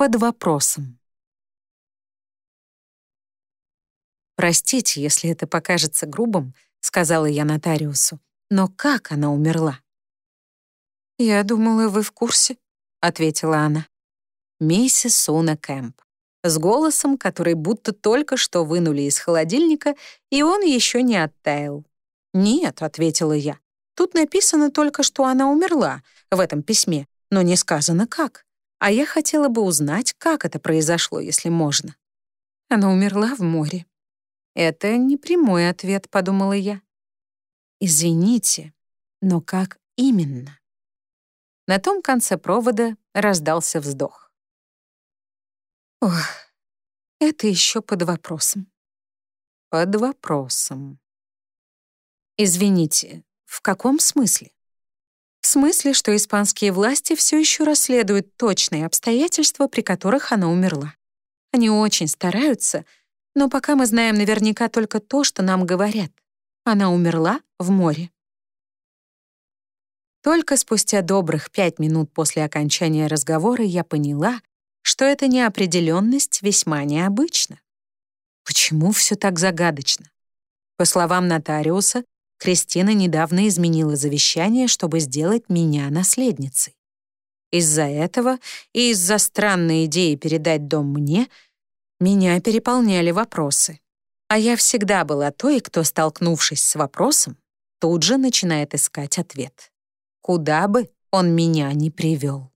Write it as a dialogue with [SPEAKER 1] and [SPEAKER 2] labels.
[SPEAKER 1] под вопросом. «Простите, если это покажется грубым», — сказала я нотариусу, «но как она умерла?»
[SPEAKER 2] «Я думала, вы в курсе», — ответила она.
[SPEAKER 1] Миссис Суна Кэмп. С голосом, который будто только что вынули из холодильника, и он еще не оттаял. «Нет», — ответила я, «тут написано только, что она умерла в этом письме, но не сказано как. А я хотела бы узнать, как это произошло, если можно».
[SPEAKER 2] Она умерла в море.
[SPEAKER 1] «Это не прямой ответ», — подумала я. «Извините, но как именно?» На том конце провода раздался вздох.
[SPEAKER 2] Ох, это еще под вопросом.
[SPEAKER 1] Под вопросом. Извините, в каком смысле?
[SPEAKER 2] Смысле, что испанские власти все еще расследуют точные обстоятельства, при которых она умерла. Они очень стараются, но пока мы знаем наверняка только то, что нам говорят. Она умерла в море.
[SPEAKER 1] Только спустя добрых пять минут после окончания разговора я поняла, что эта неопределенность весьма необычна. Почему все так загадочно? По словам нотариуса, Кристина недавно изменила завещание, чтобы сделать меня наследницей. Из-за этого и из-за странной идеи передать дом мне меня переполняли вопросы. А я всегда была той, кто, столкнувшись с вопросом, тут же начинает искать ответ куда бы он меня ни привел.